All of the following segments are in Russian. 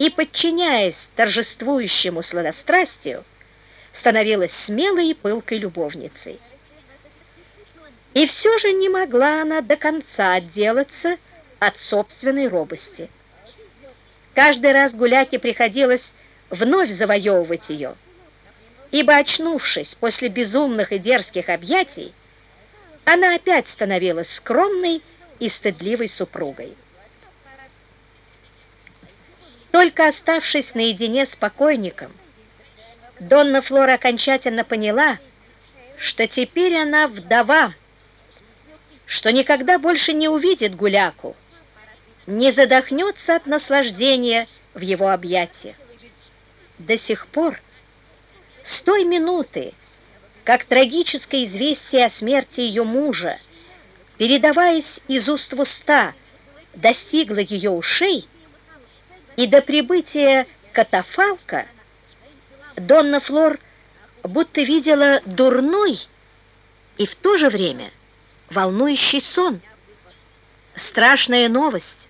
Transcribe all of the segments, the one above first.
и, подчиняясь торжествующему сладострастию, становилась смелой и пылкой любовницей. И все же не могла она до конца отделаться от собственной робости. Каждый раз гуляке приходилось вновь завоевывать ее, ибо, очнувшись после безумных и дерзких объятий, она опять становилась скромной и стыдливой супругой. Только оставшись наедине с покойником, Донна Флора окончательно поняла, что теперь она вдова, что никогда больше не увидит гуляку, не задохнется от наслаждения в его объятиях. До сих пор, с той минуты, как трагическое известие о смерти ее мужа, передаваясь из уст в уста, достигло ее ушей, и до прибытия катафалка Донна Флор будто видела дурной и в то же время волнующий сон. Страшная новость.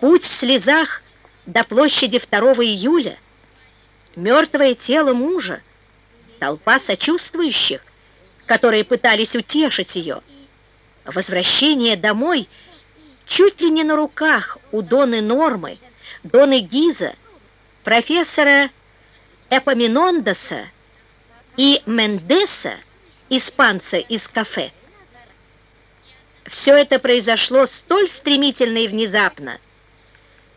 Путь в слезах до площади 2 июля. Мертвое тело мужа. Толпа сочувствующих, которые пытались утешить ее. Возвращение домой чуть ли не на руках у Доны Нормы, Доны Гиза, профессора Эпоминондеса и Мендеса, испанца из кафе. Все это произошло столь стремительно и внезапно,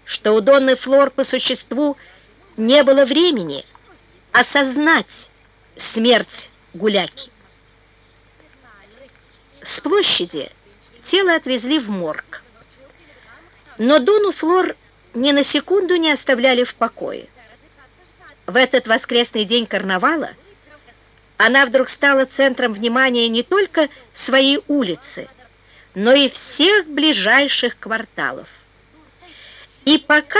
что у Донны Флор по существу не было времени осознать смерть гуляки. С площади тело отвезли в морг, но Дону Флор ни на секунду не оставляли в покое. В этот воскресный день карнавала она вдруг стала центром внимания не только своей улицы, но и всех ближайших кварталов. И пока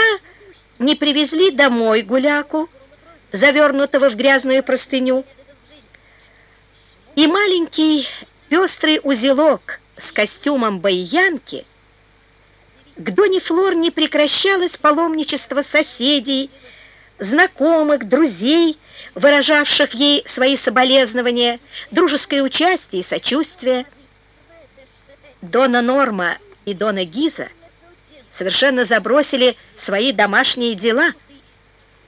не привезли домой гуляку, завернутого в грязную простыню, и маленький пестрый узелок с костюмом баянки, к Доне Флор не прекращалось паломничество соседей, знакомых, друзей, выражавших ей свои соболезнования, дружеское участие и сочувствие. Дона Норма и Дона Гиза совершенно забросили свои домашние дела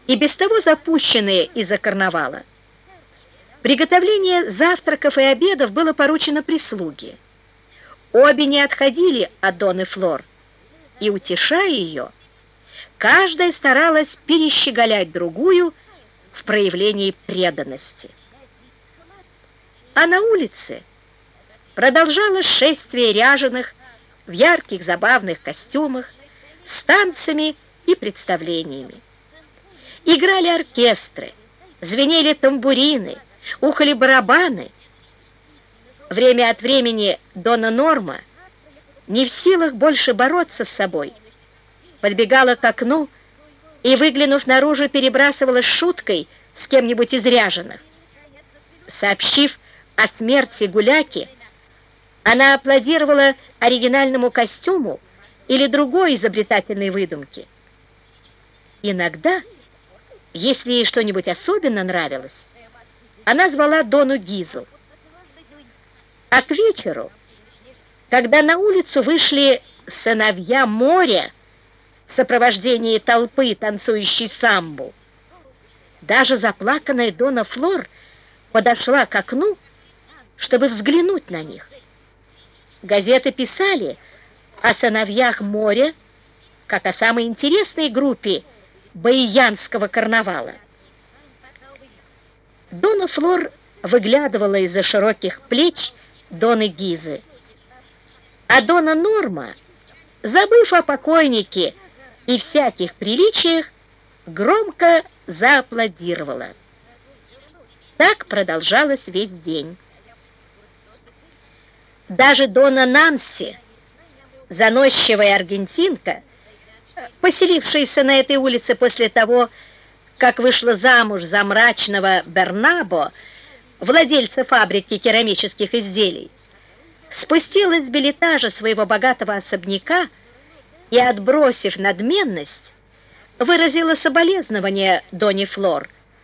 и без того запущенные из-за карнавала. Приготовление завтраков и обедов было поручено прислуге. Обе не отходили от Доны Флор, и, утешая ее, каждая старалась перещеголять другую в проявлении преданности. А на улице продолжалось шествие ряженых в ярких забавных костюмах с танцами и представлениями. Играли оркестры, звенели тамбурины, ухали барабаны. Время от времени Дона Норма, не в силах больше бороться с собой, подбегала к окну и, выглянув наружу, перебрасывалась шуткой с кем-нибудь из ряженых. Сообщив о смерти гуляки, она аплодировала оригинальному костюму или другой изобретательной выдумке. Иногда, если ей что-нибудь особенно нравилось, она звала Дону Гизу. А к вечеру, когда на улицу вышли сыновья моря, в сопровождении толпы, танцующей самбу. Даже заплаканная Дона Флор подошла к окну, чтобы взглянуть на них. Газеты писали о сыновьях моря, как о самой интересной группе баиянского карнавала. Дона Флор выглядывала из-за широких плеч Доны Гизы. А Дона Норма, забыв о покойнике, и всяких приличиях громко зааплодировала. Так продолжалось весь день. Даже Дона Нанси, заносчивая аргентинка, поселившаяся на этой улице после того, как вышла замуж за мрачного Бернабо, владельца фабрики керамических изделий, спустилась с билетажа своего богатого особняка и, отбросив надменность, выразила соболезнование Доне Флор,